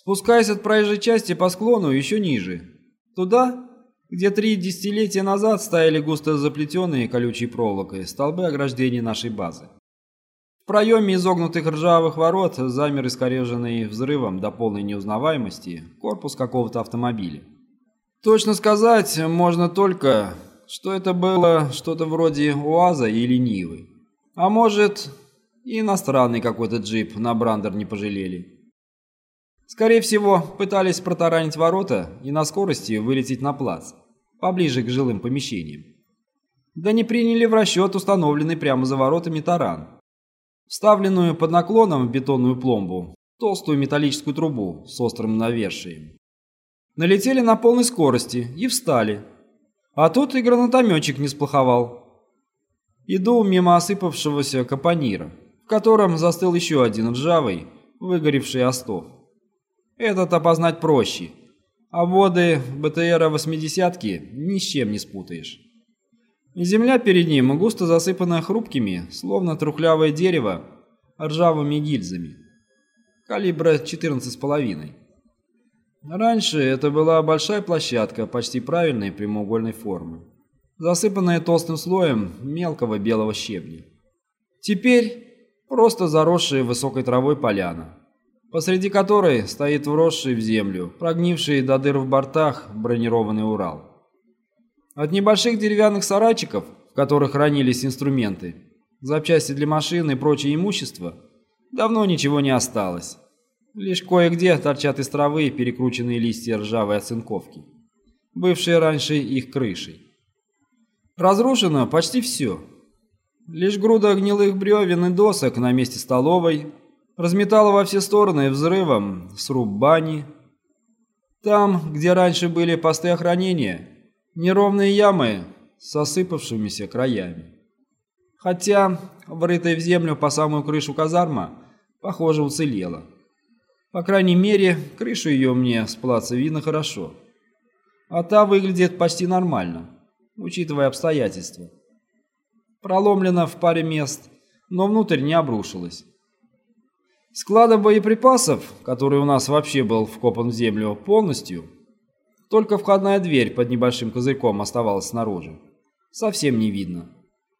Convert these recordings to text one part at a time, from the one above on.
Спускаясь от проезжей части по склону еще ниже, туда, где три десятилетия назад стояли густо заплетенные колючей проволокой столбы ограждения нашей базы. В проеме изогнутых ржавых ворот замер искореженный взрывом до полной неузнаваемости корпус какого-то автомобиля. Точно сказать можно только, что это было что-то вроде УАЗа или Нивы. А может, и иностранный какой-то джип на брандер не пожалели. Скорее всего, пытались протаранить ворота и на скорости вылететь на плац, поближе к жилым помещениям. Да не приняли в расчет установленный прямо за воротами таран. Вставленную под наклоном в бетонную пломбу, толстую металлическую трубу с острым навершием. Налетели на полной скорости и встали. А тут и гранатометчик не сплоховал. Иду мимо осыпавшегося капонира, в котором застыл еще один ржавый, выгоревший остов. Этот опознать проще, а воды БТРа восьмидесятки ни с чем не спутаешь. Земля перед ним густо засыпана хрупкими, словно трухлявое дерево, ржавыми гильзами. Калибра 14,5. Раньше это была большая площадка почти правильной прямоугольной формы, засыпанная толстым слоем мелкого белого щебня. Теперь просто заросшая высокой травой поляна посреди которой стоит вросший в землю, прогнивший до дыр в бортах бронированный Урал. От небольших деревянных сарайчиков, в которых хранились инструменты, запчасти для машин и прочее имущество, давно ничего не осталось. Лишь кое-где торчат из травы перекрученные листья ржавой оцинковки, бывшие раньше их крышей. Разрушено почти все. Лишь груда гнилых бревен и досок на месте столовой, разметало во все стороны взрывом сруб бани. Там, где раньше были посты охранения, неровные ямы с осыпавшимися краями. Хотя врытая в землю по самую крышу казарма, похоже, уцелела. По крайней мере, крышу ее мне с плаца видно хорошо. А та выглядит почти нормально, учитывая обстоятельства. Проломлена в паре мест, но внутрь не обрушилась. Склада боеприпасов, который у нас вообще был вкопан в землю полностью, только входная дверь под небольшим козырьком оставалась снаружи. Совсем не видно.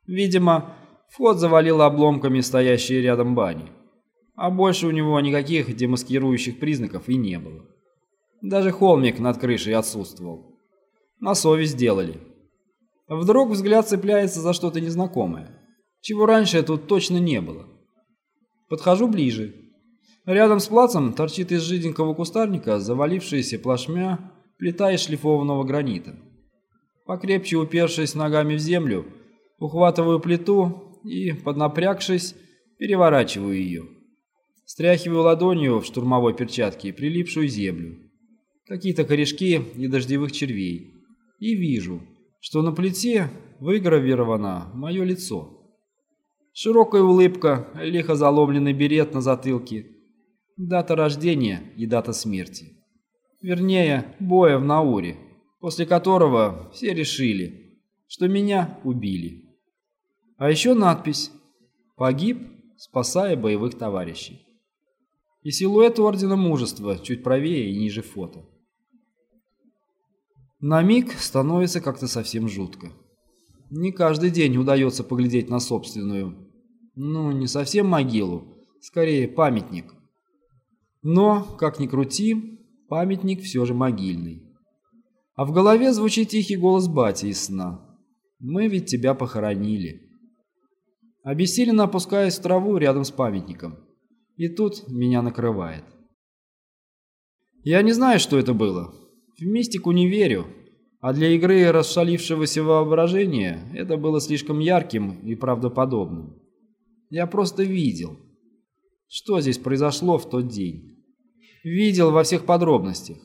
Видимо, вход завалило обломками стоящие рядом бани. А больше у него никаких демаскирующих признаков и не было. Даже холмик над крышей отсутствовал. На совесть сделали. Вдруг взгляд цепляется за что-то незнакомое, чего раньше тут точно не было. Подхожу ближе. Рядом с плацем торчит из жиденького кустарника завалившаяся плашмя плита из шлифованного гранита. Покрепче упершись ногами в землю, ухватываю плиту и, поднапрягшись, переворачиваю ее. Стряхиваю ладонью в штурмовой перчатке прилипшую землю, какие-то корешки и дождевых червей, и вижу, что на плите выгравировано мое лицо. Широкая улыбка, лихо заломленный берет на затылке – Дата рождения и дата смерти. Вернее, боя в Науре, после которого все решили, что меня убили. А еще надпись «Погиб, спасая боевых товарищей». И силуэт Ордена Мужества чуть правее и ниже фото. На миг становится как-то совсем жутко. Не каждый день удается поглядеть на собственную, ну, не совсем могилу, скорее памятник. Но, как ни крути, памятник все же могильный. А в голове звучит тихий голос бати из сна. «Мы ведь тебя похоронили». Обессиленно опускаюсь в траву рядом с памятником. И тут меня накрывает. Я не знаю, что это было. В мистику не верю. А для игры расшалившегося воображения это было слишком ярким и правдоподобным. Я просто видел что здесь произошло в тот день. Видел во всех подробностях.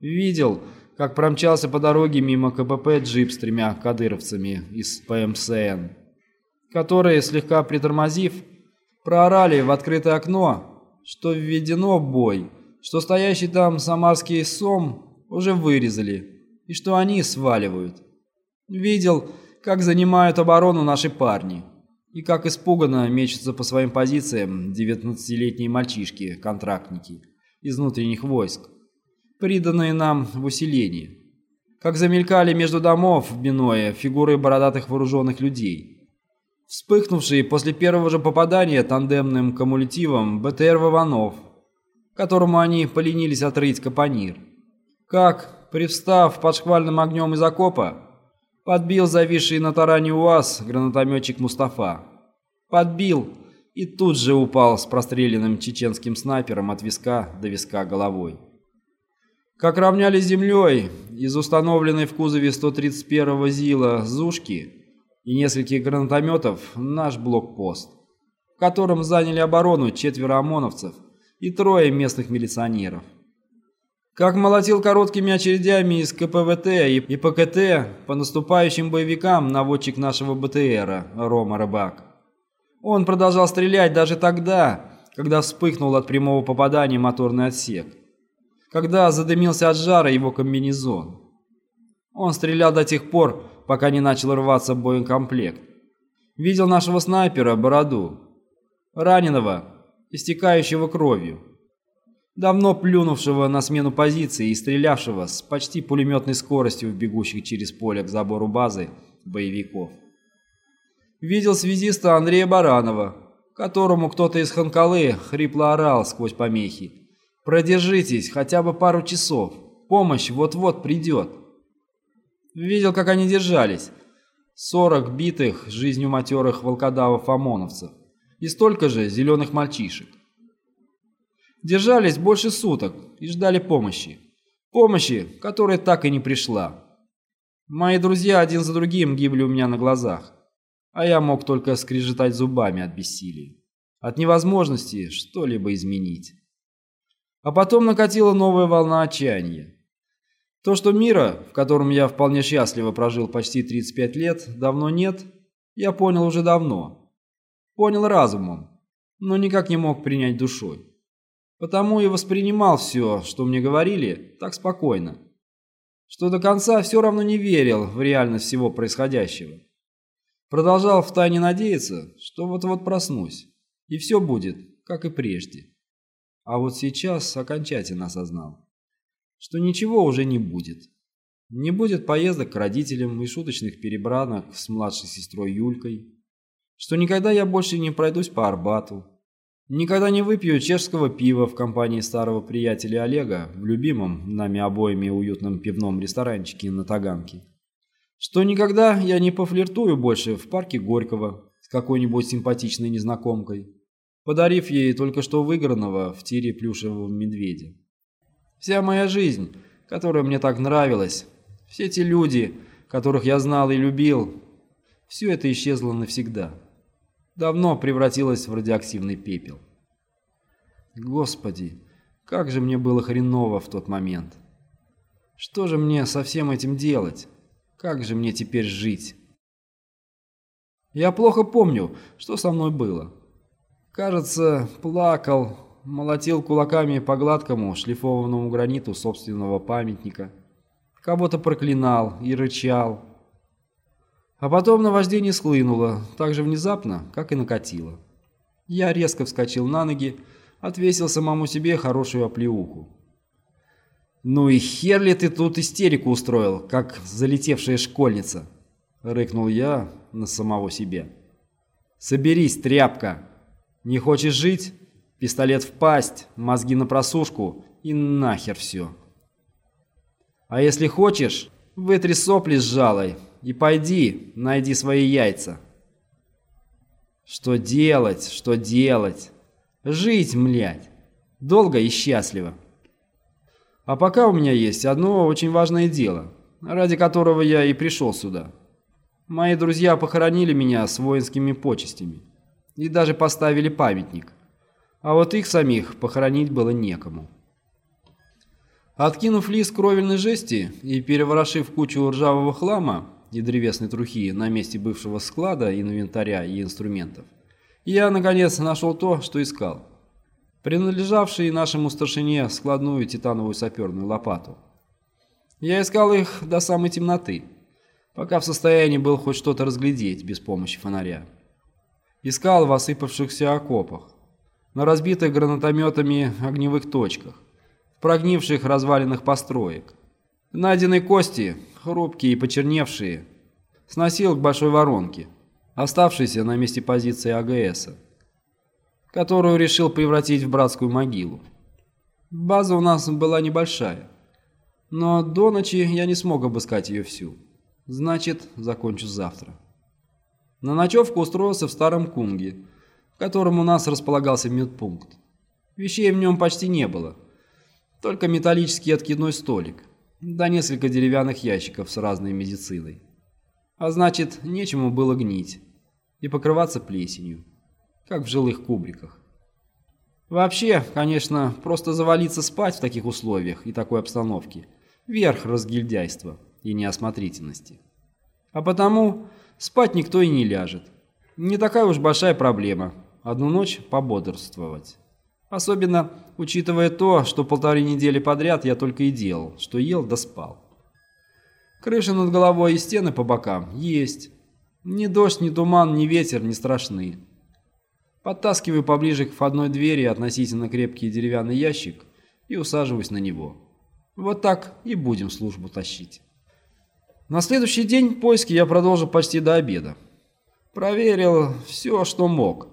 Видел, как промчался по дороге мимо КПП джип с тремя кадыровцами из ПМСН, которые, слегка притормозив, проорали в открытое окно, что введено бой, что стоящий там самарский СОМ уже вырезали, и что они сваливают. Видел, как занимают оборону наши парни и как испуганно мечутся по своим позициям девятнадцатилетние мальчишки-контрактники из внутренних войск, приданные нам в усилении. Как замелькали между домов в Биное фигуры бородатых вооруженных людей. Вспыхнувшие после первого же попадания тандемным кумулятивом БТР Вованов, которому они поленились отрыть капонир. Как, привстав под шквальным огнем из окопа, подбил зависший на таране УАЗ гранатометчик Мустафа. Подбил и тут же упал с простреленным чеченским снайпером от виска до виска головой. Как равняли землей из установленной в кузове 131-го ЗИЛа «Зушки» и нескольких гранатометов наш блокпост, в котором заняли оборону четверо ОМОНовцев и трое местных милиционеров. Как молотил короткими очередями из КПВТ и ПКТ по наступающим боевикам наводчик нашего БТРа Рома Рыбак. Он продолжал стрелять даже тогда, когда вспыхнул от прямого попадания моторный отсек. Когда задымился от жара его комбинезон. Он стрелял до тех пор, пока не начал рваться боекомплект. Видел нашего снайпера, бороду. Раненого, истекающего кровью. Давно плюнувшего на смену позиции и стрелявшего с почти пулеметной скоростью в бегущих через поле к забору базы боевиков видел связиста Андрея Баранова, которому кто-то из Ханкалы хрипло орал сквозь помехи. «Продержитесь хотя бы пару часов, помощь вот-вот придет». Видел, как они держались. Сорок битых жизнью матерых волкодавов-ОМОНовцев и столько же зеленых мальчишек. Держались больше суток и ждали помощи. Помощи, которая так и не пришла. Мои друзья один за другим гибли у меня на глазах а я мог только скрежетать зубами от бессилия, от невозможности что-либо изменить. А потом накатила новая волна отчаяния. То, что мира, в котором я вполне счастливо прожил почти 35 лет, давно нет, я понял уже давно. Понял разумом, но никак не мог принять душой. Потому и воспринимал все, что мне говорили, так спокойно, что до конца все равно не верил в реальность всего происходящего. Продолжал втайне надеяться, что вот-вот проснусь, и все будет, как и прежде. А вот сейчас окончательно осознал, что ничего уже не будет. Не будет поездок к родителям и шуточных перебранок с младшей сестрой Юлькой, что никогда я больше не пройдусь по Арбату, никогда не выпью чешского пива в компании старого приятеля Олега в любимом нами обоими уютном пивном ресторанчике на Таганке что никогда я не пофлиртую больше в парке Горького с какой-нибудь симпатичной незнакомкой, подарив ей только что выигранного в тире плюшевого медведя. Вся моя жизнь, которая мне так нравилась, все те люди, которых я знал и любил, все это исчезло навсегда. Давно превратилось в радиоактивный пепел. Господи, как же мне было хреново в тот момент. Что же мне со всем этим делать? Как же мне теперь жить? Я плохо помню, что со мной было. Кажется, плакал, молотил кулаками по гладкому шлифованному граниту собственного памятника. Кого-то проклинал и рычал. А потом наваждение схлынуло, так же внезапно, как и накатило. Я резко вскочил на ноги, отвесил самому себе хорошую оплеуху. «Ну и хер ли ты тут истерику устроил, как залетевшая школьница?» — рыкнул я на самого себя. «Соберись, тряпка! Не хочешь жить? Пистолет в пасть, мозги на просушку и нахер все. А если хочешь, вытри сопли с жалой и пойди, найди свои яйца». «Что делать, что делать? Жить, млять, долго и счастливо». А пока у меня есть одно очень важное дело, ради которого я и пришел сюда. Мои друзья похоронили меня с воинскими почестями и даже поставили памятник. А вот их самих похоронить было некому. Откинув лист кровельной жести и переворошив кучу ржавого хлама и древесной трухи на месте бывшего склада инвентаря и инструментов, я, наконец, нашел то, что искал принадлежавшие нашему старшине складную титановую саперную лопату. Я искал их до самой темноты, пока в состоянии был хоть что-то разглядеть без помощи фонаря. Искал в осыпавшихся окопах, на разбитых гранатометами огневых точках прогнивших развалинах построек. Найденные кости, хрупкие и почерневшие, сносил к большой воронке, оставшейся на месте позиции АГСа, которую решил превратить в братскую могилу. База у нас была небольшая, но до ночи я не смог обыскать ее всю. Значит, закончу завтра. На ночевку устроился в старом кунге, в котором у нас располагался медпункт. Вещей в нем почти не было, только металлический откидной столик, да несколько деревянных ящиков с разной медициной. А значит, нечему было гнить и покрываться плесенью, как в жилых кубриках. Вообще, конечно, просто завалиться спать в таких условиях и такой обстановке – верх разгильдяйства и неосмотрительности. А потому спать никто и не ляжет. Не такая уж большая проблема – одну ночь пободрствовать. Особенно учитывая то, что полторы недели подряд я только и делал, что ел да спал. Крыша над головой и стены по бокам есть. Ни дождь, ни туман, ни ветер не страшны. Подтаскиваю поближе к входной двери относительно крепкий деревянный ящик и усаживаюсь на него. Вот так и будем службу тащить. На следующий день поиски я продолжил почти до обеда. Проверил все, что мог.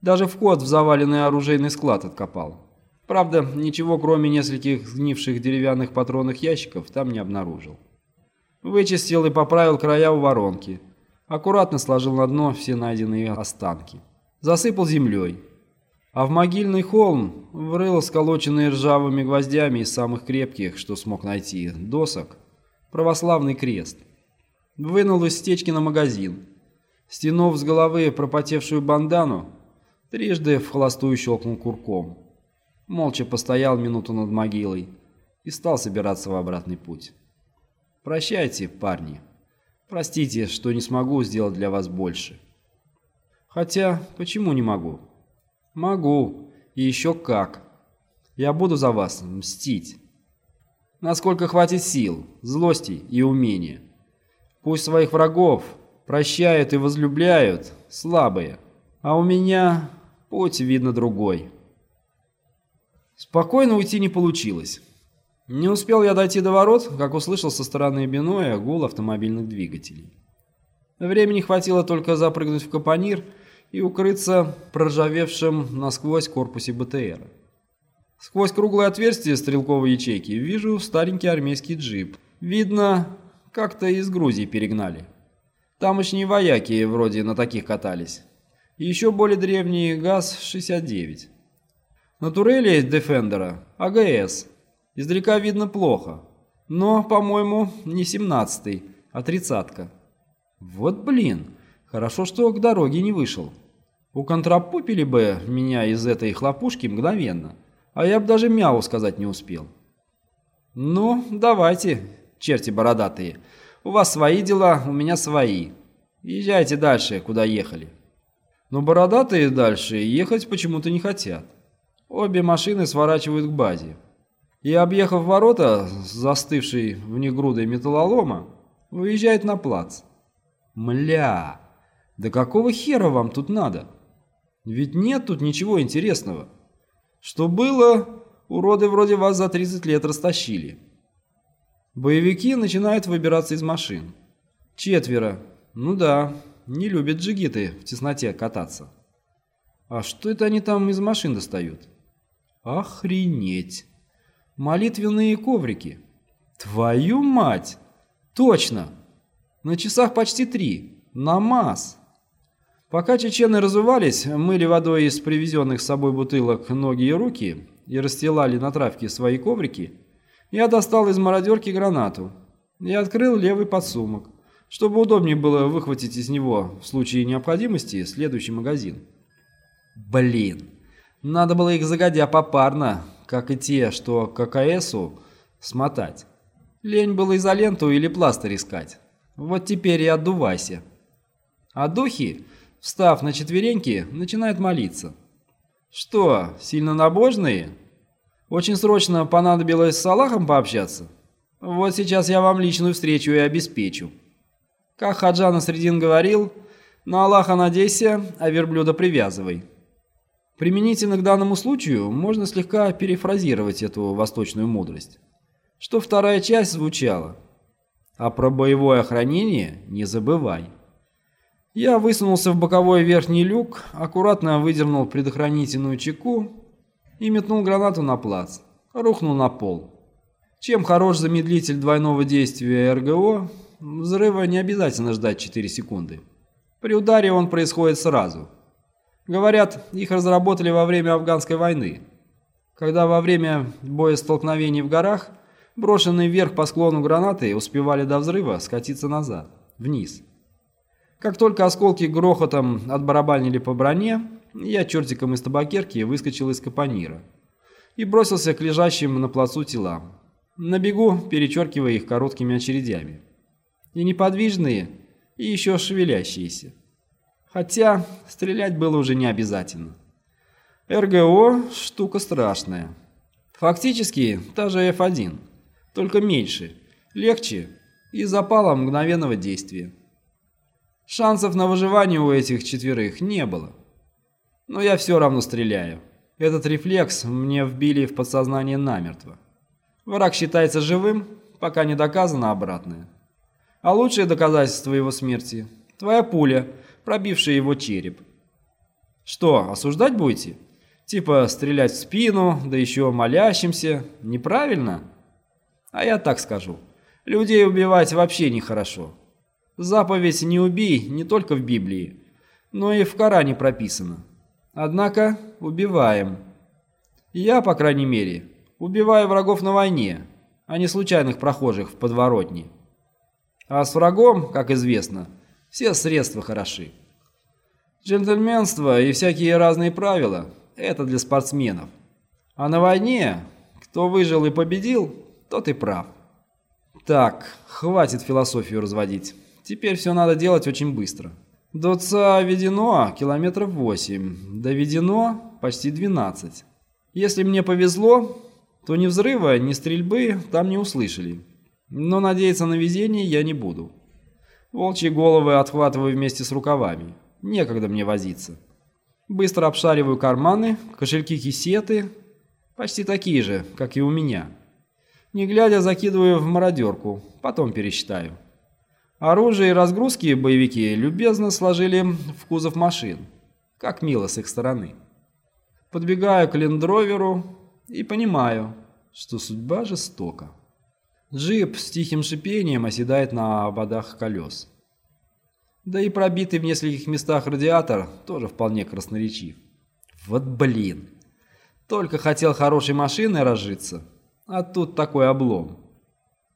Даже вход в заваленный оружейный склад откопал. Правда, ничего кроме нескольких сгнивших деревянных патронных ящиков там не обнаружил. Вычистил и поправил края у воронки. Аккуратно сложил на дно все найденные останки. Засыпал землей. А в могильный холм врыл сколоченные ржавыми гвоздями из самых крепких, что смог найти, досок, православный крест. Вынул из стечки на магазин. Стянув с головы пропотевшую бандану, трижды в холостую щелкнул курком. Молча постоял минуту над могилой и стал собираться в обратный путь. Прощайте, парни. Простите, что не смогу сделать для вас больше. Хотя, почему не могу? Могу. И еще как. Я буду за вас мстить. Насколько хватит сил, злости и умения. Пусть своих врагов прощают и возлюбляют слабые, а у меня путь, видно, другой. Спокойно уйти не получилось. Не успел я дойти до ворот, как услышал со стороны биноя гул автомобильных двигателей. Времени хватило только запрыгнуть в капонир и укрыться проржавевшим насквозь корпусе БТР. Сквозь круглое отверстие стрелковой ячейки вижу старенький армейский джип. Видно, как-то из Грузии перегнали. Тамошние вояки вроде на таких катались. И еще более древний ГАЗ-69. На турели Дефендера АГС Издалека видно плохо. Но, по-моему, не семнадцатый, а тридцатка. Вот блин, хорошо, что к дороге не вышел. Уконтрапупили бы меня из этой хлопушки мгновенно, а я бы даже мяу сказать не успел. Ну, давайте, черти бородатые. У вас свои дела, у меня свои. Езжайте дальше, куда ехали. Но бородатые дальше ехать почему-то не хотят. Обе машины сворачивают к базе и, объехав ворота, застывший в них грудой металлолома, выезжает на плац. Мля, да какого хера вам тут надо? Ведь нет тут ничего интересного. Что было, уроды вроде вас за 30 лет растащили. Боевики начинают выбираться из машин. Четверо. Ну да, не любят джигиты в тесноте кататься. А что это они там из машин достают? Охренеть. Молитвенные коврики. Твою мать! Точно! На часах почти три. Намаз. Пока чечены разувались, мыли водой из привезенных с собой бутылок ноги и руки и расстилали на травке свои коврики, я достал из мародерки гранату и открыл левый подсумок, чтобы удобнее было выхватить из него в случае необходимости следующий магазин. Блин, надо было их загодя попарно, как и те, что к ККСу смотать. Лень было изоленту или пластырь искать. Вот теперь и отдувайся. А духи, встав на четвереньки, начинают молиться. Что, сильно набожные? Очень срочно понадобилось с Аллахом пообщаться? Вот сейчас я вам личную встречу и обеспечу. Как Хаджан Средин говорил, на Аллаха надейся, а верблюда привязывай. Применительно к данному случаю можно слегка перефразировать эту восточную мудрость, что вторая часть звучала «А про боевое охранение не забывай». Я высунулся в боковой верхний люк, аккуратно выдернул предохранительную чеку и метнул гранату на плац. Рухнул на пол. Чем хорош замедлитель двойного действия РГО, взрыва не обязательно ждать 4 секунды. При ударе он происходит сразу. Говорят, их разработали во время афганской войны, когда во время боестолкновений в горах брошенные вверх по склону гранаты успевали до взрыва скатиться назад, вниз. Как только осколки грохотом отбарабанили по броне, я чертиком из табакерки выскочил из капонира и бросился к лежащим на плацу телам, на бегу перечеркивая их короткими очередями. И неподвижные, и еще шевелящиеся. Хотя стрелять было уже не обязательно. РГО – штука страшная. Фактически та же F1, только меньше, легче и запала мгновенного действия. Шансов на выживание у этих четверых не было. Но я все равно стреляю. Этот рефлекс мне вбили в подсознание намертво. Враг считается живым, пока не доказано обратное. А лучшее доказательство его смерти – твоя пуля, пробившая его череп. Что, осуждать будете? Типа стрелять в спину, да еще молящимся. Неправильно? А я так скажу. Людей убивать вообще нехорошо. Заповедь «не убей» не только в Библии, но и в Коране прописана. Однако убиваем. Я, по крайней мере, убиваю врагов на войне, а не случайных прохожих в подворотне. А с врагом, как известно, все средства хороши. Джентльменство и всякие разные правила – это для спортсменов. А на войне, кто выжил и победил, тот и прав. Так, хватит философию разводить. Теперь все надо делать очень быстро. До ЦА ведено километров 8, доведено почти 12. Если мне повезло, то ни взрыва, ни стрельбы там не услышали. Но надеяться на везение я не буду. Волчьи головы отхватываю вместе с рукавами. Некогда мне возиться. Быстро обшариваю карманы, кошельки-кисеты, почти такие же, как и у меня. Не глядя, закидываю в мародерку, потом пересчитаю. Оружие и разгрузки боевики любезно сложили в кузов машин. Как мило с их стороны. Подбегаю к лендроверу и понимаю, что судьба жестока. Джип с тихим шипением оседает на ободах колес. Да и пробитый в нескольких местах радиатор тоже вполне красноречив. Вот блин. Только хотел хорошей машиной разжиться, а тут такой облом.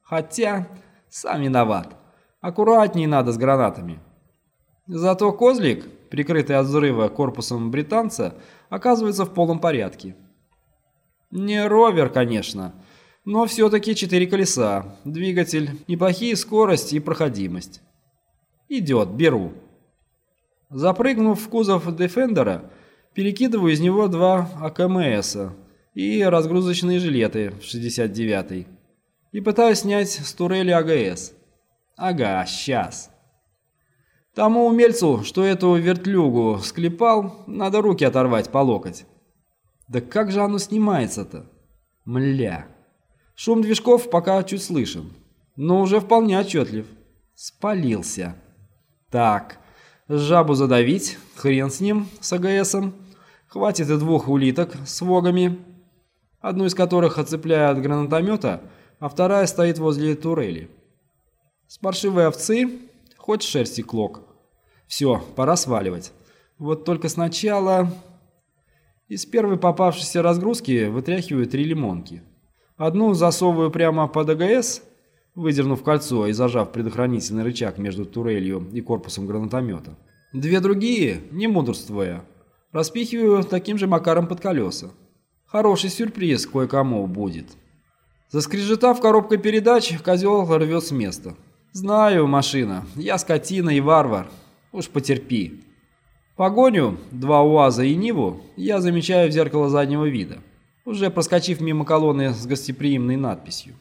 Хотя, сам виноват. Аккуратнее надо с гранатами. Зато козлик, прикрытый от взрыва корпусом британца, оказывается в полном порядке. Не ровер, конечно, но все-таки четыре колеса, двигатель, неплохие скорость и проходимость. Идет, беру. Запрыгнув в кузов Дефендера, перекидываю из него два АКМСа и разгрузочные жилеты в 69-й и пытаюсь снять с турели АГС. Ага, сейчас. Тому умельцу, что эту вертлюгу склепал, надо руки оторвать по локоть. Да как же оно снимается-то? Мля. Шум движков пока чуть слышен, но уже вполне отчетлив. Спалился. Так, жабу задавить, хрен с ним, с АГСом. Хватит и двух улиток с вогами, одну из которых отцепляю от гранатомета, а вторая стоит возле турели. С овцы хоть шерсти клок. Все, пора сваливать. Вот только сначала... Из первой попавшейся разгрузки вытряхиваю три лимонки. Одну засовываю прямо под АГС, выдернув кольцо и зажав предохранительный рычаг между турелью и корпусом гранатомета. Две другие, не мудрствуя, распихиваю таким же макаром под колеса. Хороший сюрприз кое-кому будет. Заскрежетав коробкой передач, козел рвет с места. «Знаю, машина. Я скотина и варвар. Уж потерпи». Погоню, два УАЗа и Ниву, я замечаю в зеркало заднего вида, уже проскочив мимо колонны с гостеприимной надписью.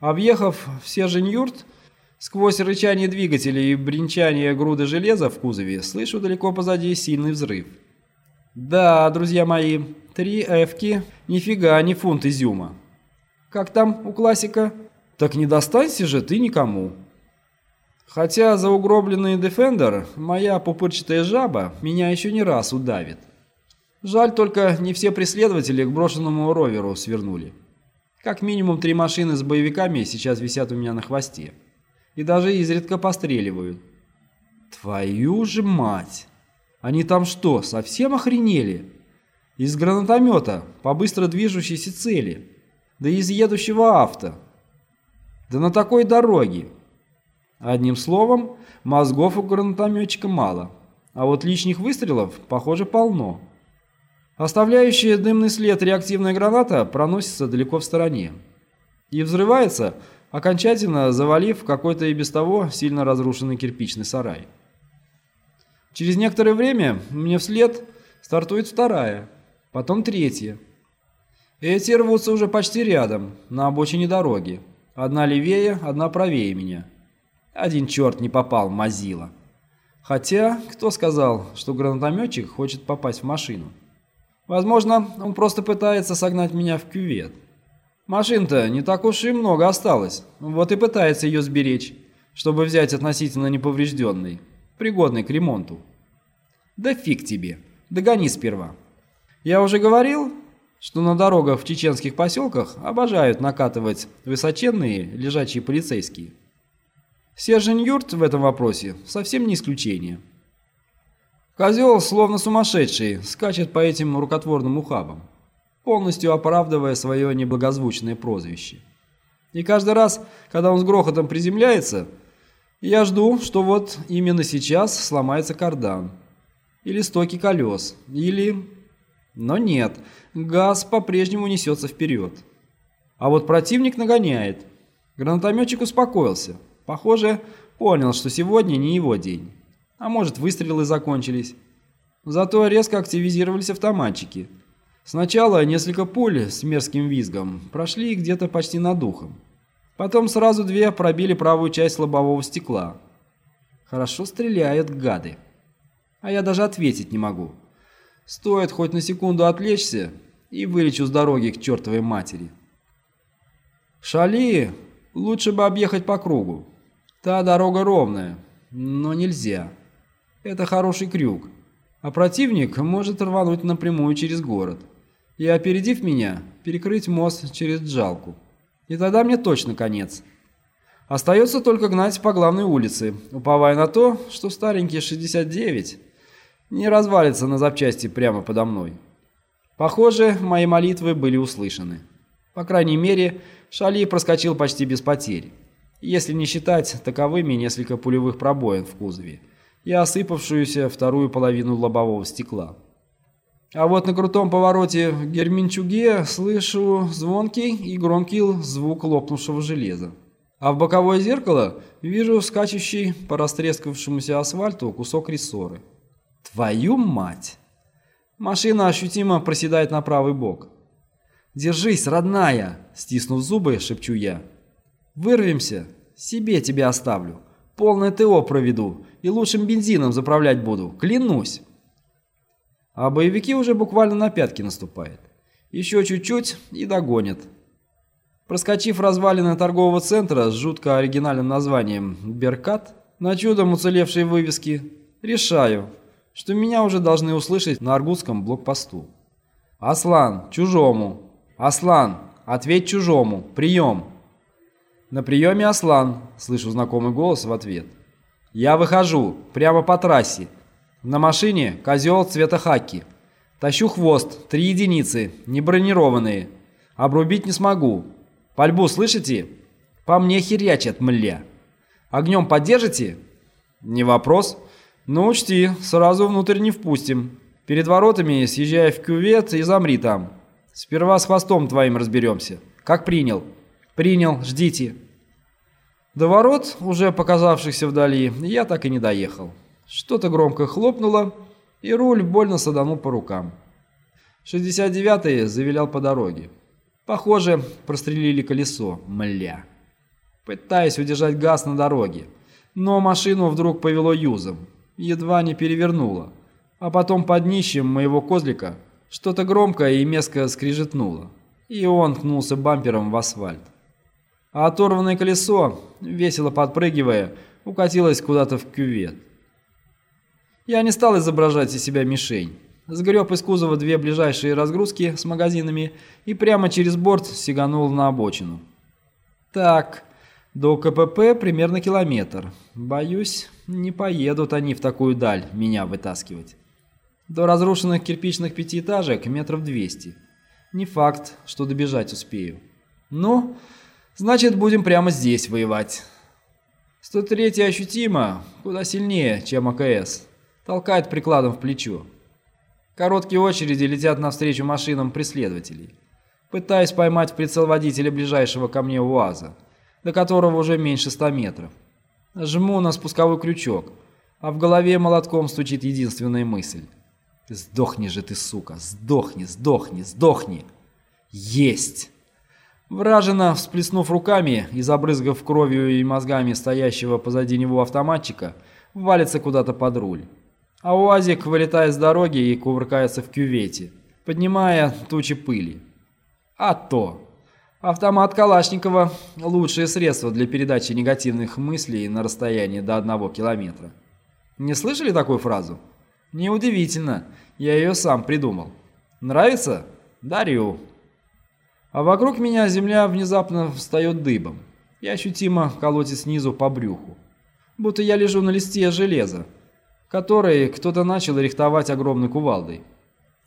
Объехав все Женюрт, сквозь рычание двигателя и бренчание груды железа в кузове, слышу далеко позади сильный взрыв. Да, друзья мои, три эвки, нифига не фунт изюма. Как там у классика? Так не достанься же ты никому. Хотя за угробленный Defender моя пупырчатая жаба меня еще не раз удавит. Жаль только не все преследователи к брошенному роверу свернули. Как минимум три машины с боевиками сейчас висят у меня на хвосте. И даже изредка постреливают. Твою же мать! Они там что, совсем охренели? Из гранатомета по быстро движущейся цели. Да из едущего авто. Да на такой дороге. Одним словом, мозгов у гранатометчика мало, а вот лишних выстрелов, похоже, полно. Оставляющая дымный след реактивная граната проносится далеко в стороне и взрывается, окончательно завалив какой-то и без того сильно разрушенный кирпичный сарай. Через некоторое время мне вслед стартует вторая, потом третья. Эти рвутся уже почти рядом, на обочине дороги. Одна левее, одна правее меня. Один черт не попал, мазила. Хотя, кто сказал, что гранатометчик хочет попасть в машину? Возможно, он просто пытается согнать меня в кювет. Машин-то не так уж и много осталось, вот и пытается ее сберечь, чтобы взять относительно неповрежденный, пригодный к ремонту. Да фиг тебе, догони сперва. Я уже говорил, что на дорогах в чеченских поселках обожают накатывать высоченные лежачие полицейские. Сержень Юрт в этом вопросе совсем не исключение. Козел, словно сумасшедший, скачет по этим рукотворным ухабам, полностью оправдывая свое неблагозвучное прозвище. И каждый раз, когда он с грохотом приземляется, я жду, что вот именно сейчас сломается кардан, или стоки колес, или... Но нет, газ по-прежнему несется вперед. А вот противник нагоняет. Гранатометчик успокоился. Похоже, понял, что сегодня не его день. А может, выстрелы закончились. Зато резко активизировались автоматчики. Сначала несколько пуль с мерзким визгом прошли где-то почти над духом. Потом сразу две пробили правую часть лобового стекла. Хорошо стреляют гады. А я даже ответить не могу. Стоит хоть на секунду отвлечься и вылечу с дороги к чертовой матери. Шали лучше бы объехать по кругу. Та дорога ровная, но нельзя. Это хороший крюк. А противник может рвануть напрямую через город. И, опередив меня, перекрыть мост через Джалку. И тогда мне точно конец. Остается только гнать по главной улице, уповая на то, что старенький 69 не развалится на запчасти прямо подо мной. Похоже, мои молитвы были услышаны. По крайней мере, Шали проскочил почти без потерь если не считать таковыми несколько пулевых пробоин в кузове и осыпавшуюся вторую половину лобового стекла. А вот на крутом повороте Герминчуге слышу звонкий и громкий звук лопнувшего железа. А в боковое зеркало вижу скачущий по растрескавшемуся асфальту кусок рессоры. Твою мать! Машина ощутимо проседает на правый бок. «Держись, родная!» – стиснув зубы, шепчу я. Вырвемся, себе тебя оставлю. Полное ТО проведу и лучшим бензином заправлять буду, клянусь. А боевики уже буквально на пятки наступают. Еще чуть-чуть и догонят. Проскочив развалины торгового центра с жутко оригинальным названием «Беркат», на чудом уцелевшей вывески, решаю, что меня уже должны услышать на аргутском блокпосту. «Аслан, чужому! Аслан, ответь чужому! Прием!» «На приеме Аслан», — слышу знакомый голос в ответ. «Я выхожу, прямо по трассе. На машине козел цвета хаки. Тащу хвост, три единицы, не бронированные. Обрубить не смогу. Пальбу слышите? По мне херячат, мля. Огнем поддержите?» «Не вопрос. Но учти, сразу внутрь не впустим. Перед воротами съезжай в кювет и замри там. Сперва с хвостом твоим разберемся. Как принял?» «Принял, ждите». До ворот, уже показавшихся вдали, я так и не доехал. Что-то громко хлопнуло, и руль больно саданул по рукам. 69-й завилял по дороге. Похоже, прострелили колесо, мля. Пытаясь удержать газ на дороге, но машину вдруг повело юзом, едва не перевернуло, А потом под днищем моего козлика что-то громкое и меско скрижетнуло, и он ткнулся бампером в асфальт. А оторванное колесо, весело подпрыгивая, укатилось куда-то в кювет. Я не стал изображать из себя мишень. Сгреб из кузова две ближайшие разгрузки с магазинами и прямо через борт сиганул на обочину. Так, до КПП примерно километр. Боюсь, не поедут они в такую даль меня вытаскивать. До разрушенных кирпичных пятиэтажек метров двести. Не факт, что добежать успею. Ну, значит, будем прямо здесь воевать. 103 ощутимо, куда сильнее, чем АКС. Толкает прикладом в плечо. Короткие очереди летят навстречу машинам преследователей. Пытаюсь поймать в прицел водителя ближайшего ко мне УАЗа до которого уже меньше ста метров. Жму на спусковой крючок, а в голове молотком стучит единственная мысль. «Сдохни же ты, сука! Сдохни, сдохни, сдохни!» «Есть!» Вражина, всплеснув руками и забрызгав кровью и мозгами стоящего позади него автоматчика, валится куда-то под руль. А УАЗик вылетает с дороги и кувыркается в кювете, поднимая тучи пыли. А то! Автомат Калашникова – лучшее средство для передачи негативных мыслей на расстоянии до одного километра. Не слышали такую фразу? Неудивительно, я ее сам придумал. Нравится? Дарю. А вокруг меня земля внезапно встает дыбом и ощутимо колотит снизу по брюху. Будто я лежу на листе железа, который кто-то начал рихтовать огромной кувалдой.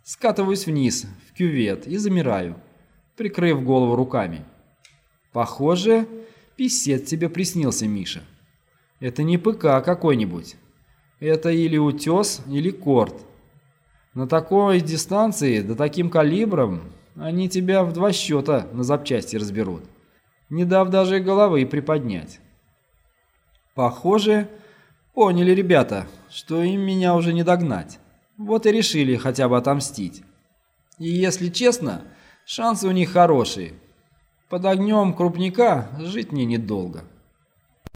Скатываюсь вниз, в кювет и замираю прикрыв голову руками. «Похоже, писец тебе приснился, Миша. Это не ПК какой-нибудь. Это или утес, или корт. На такой дистанции, да таким калибром, они тебя в два счета на запчасти разберут, не дав даже головы приподнять. Похоже, поняли ребята, что им меня уже не догнать. Вот и решили хотя бы отомстить. И если честно, Шансы у них хорошие. Под огнем крупника жить мне недолго.